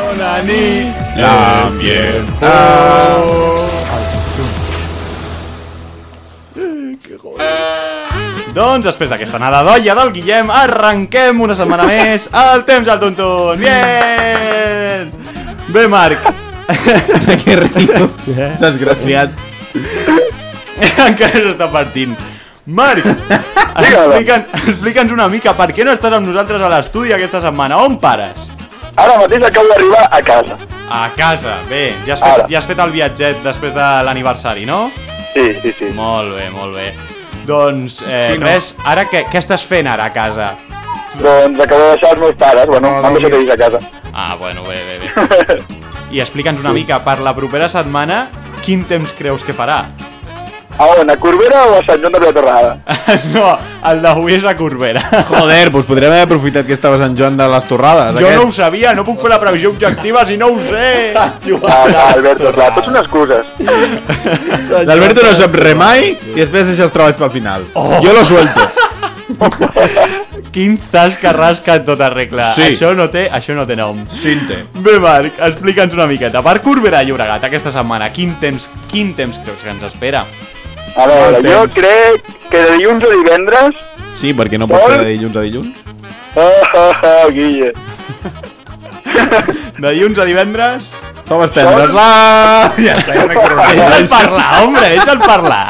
Bona nit, L'ambient. Doncs després d'aquesta nada d'olla del Guillem arrenquem una setmana més el temps al tontun. Bien! Bé, Marc. De què riu? Desgraciat. Encara s'està partint. Marc, explica'ns explica una mica per què no estàs amb nosaltres a l'estudi aquesta setmana. On pares? Ara mateix acabo d'arribar a casa. A casa. Bé, ja has fet, Ara. ja has fet el viatget després de l'aniversari, no? Sí, sí, sí. Molt bé, molt bé. Doncs, eh, Sí, no? res, ara què, què estàs fent ara a casa? Doncs acabo de deixar els meus pares, bueno, No, m'han deixat ells a casa. Ah, bueno, bé, bé, bé. I explica'ns una mica, per la propera setmana, quin temps creus que farà? A on, a Corbera o a Sant Joan de Vilatorrada? no, el d'avui és a Corbera. Joder, doncs podríem haver aprofitat que estaves en Joan de les Torrades. Jo no ho sabia, no puc fer la previsió objectiva si no ho sé. Ah, ah, Alberto, clar, tots són excuses. L'Alberto no sap res mai i després deixa els treballs pel final. Oh. Jo lo suelto. Quin tas que rasca en tota regla. Sí. Això no té, això no té nom. Sinte. Bé, Marc, explica'ns una miqueta. Per Corbera i Llobregat aquesta setmana, quin temps, quin temps creus que ens espera? A veure, jo temps. crec que de dilluns a divendres... Sí, perquè no pot ser de dilluns a dilluns. Ah, ah, ah, Guille. De dilluns a divendres... Com estendres? Ah! Ja està, ja m'he coronat. Deixa'l parlar, hombre, deixa'l parlar.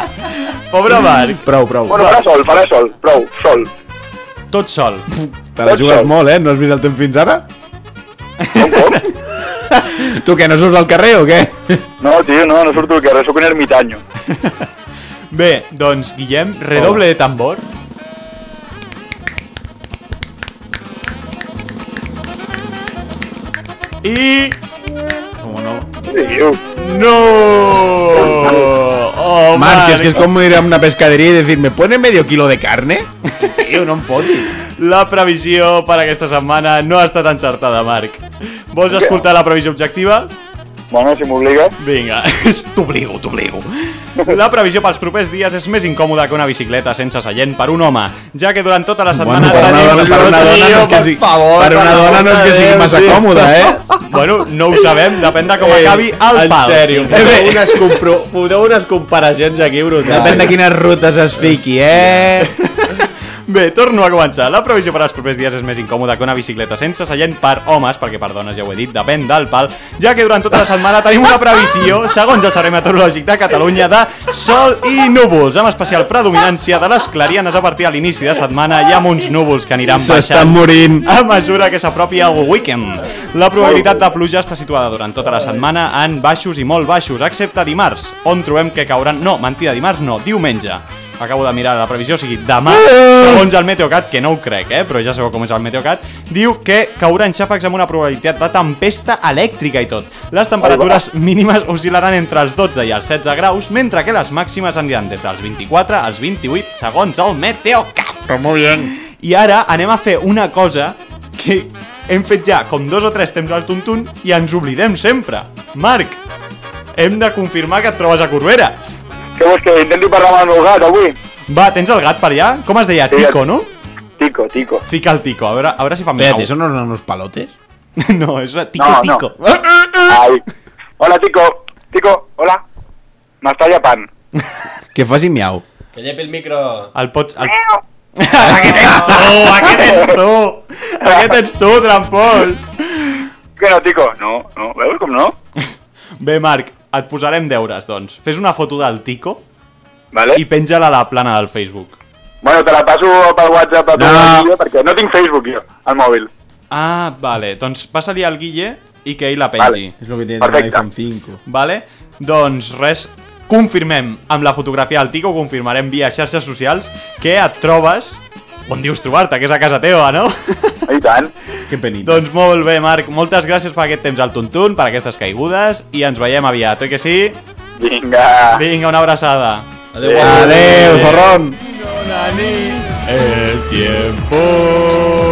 Pobre Marc, Prou, prou. Bueno, farà sol, farà sol, prou, sol. tot sol. Te la jugues molt, eh? No has vist el temps fins ara? Com, com? Tu què, no surts al carrer o què? No, tio, no, no surto al carrer, sóc un ermitaño. Bé, doncs, Guillem, redoble de tambor. I... Com no? Tio, ¡No! Oh, Marc, es que es como ir a una pescadería y decir, ¿me pone medio kilo de carne? Tío, no em fotis. La previsió per aquesta setmana no ha estat encertada, Marc. Vols escoltar la previsió objectiva? Bueno, si m'obligues. Vinga, t'obligo, t'obligo. La previsió pels propers dies és més incòmoda que una bicicleta sense seient per un home, ja que durant tota la setmana... per una dona, per una dona no és que sigui, per una dona no és que sigui massa còmoda, eh? Bueno, no ho sabem, depèn de com acabi el en pal. sèrio, Eh, podeu unes, compro, podeu unes comparacions aquí brutals. Depèn de quines rutes es fiqui, eh? Bé, torno a començar. La previsió per als propers dies és més incòmoda que una bicicleta sense seient per homes, perquè per dones ja ho he dit, depèn del pal, ja que durant tota la setmana tenim una previsió, segons el Servei Meteorològic de Catalunya, de sol i núvols, amb especial predominància de les clarianes a partir de l'inici de setmana i amb uns núvols que aniran baixant morint. a mesura que s'apropi el weekend. La probabilitat de pluja està situada durant tota la setmana en baixos i molt baixos, excepte dimarts, on trobem que cauran... No, mentida, dimarts no, diumenge. Acabo de mirar la previsió, o sigui, demà, segons el Meteocat, que no ho crec, eh, però ja sabeu com és el Meteocat, diu que cauran xàfecs amb una probabilitat de tempesta elèctrica i tot. Les temperatures mínimes oscil·laran entre els 12 i els 16 graus, mentre que les màximes aniran des dels 24 als 28, segons el Meteocat. Però molt bé. I ara anem a fer una cosa que hem fet ja com dos o tres temps al tuntun i ens oblidem sempre. Marc, hem de confirmar que et trobes a Corbera. Què vols que intenti parlar amb el meu gat avui? Va, tens el gat per allà? Com es deia? Sí, Tico, no? Tico, tico. Fica el Tico, a veure, a veure si fa miau. Espérate, ¿eso no son unos palotes? No, és una Tico, No, no. Tico. Ai. Hola, Tico. Tico, hola. M'està llepant. Que faci miau. Que llepi el micro. El pots... El... aquest ets tu, aquest ets tu. Aquest ets tu, trampol. Què no, Tico? No, no. Veus com no? Bé, Marc, et posarem deures, doncs. Fes una foto del Tico Vale. i penja-la a la plana del Facebook. Bueno, te la passo pel WhatsApp a tu, No. Guille, perquè no tinc Facebook jo, al mòbil. Ah, vale. Doncs passa-li al Guille i que ell la pengi. Es lo que tiene Perfecte. un iPhone 5. Vale? Doncs res, confirmem amb la fotografia del Tico, confirmarem via xarxes socials que et trobes on dius trobar-te, que és a casa teva, no? I tant. Que penita. doncs molt bé, Marc, moltes gràcies per aquest temps al Tuntun, per aquestes caigudes, i ens veiem aviat, oi que sí? Vinga. Vinga, una abraçada. Adéu. Adeu, zorrón. El tiempo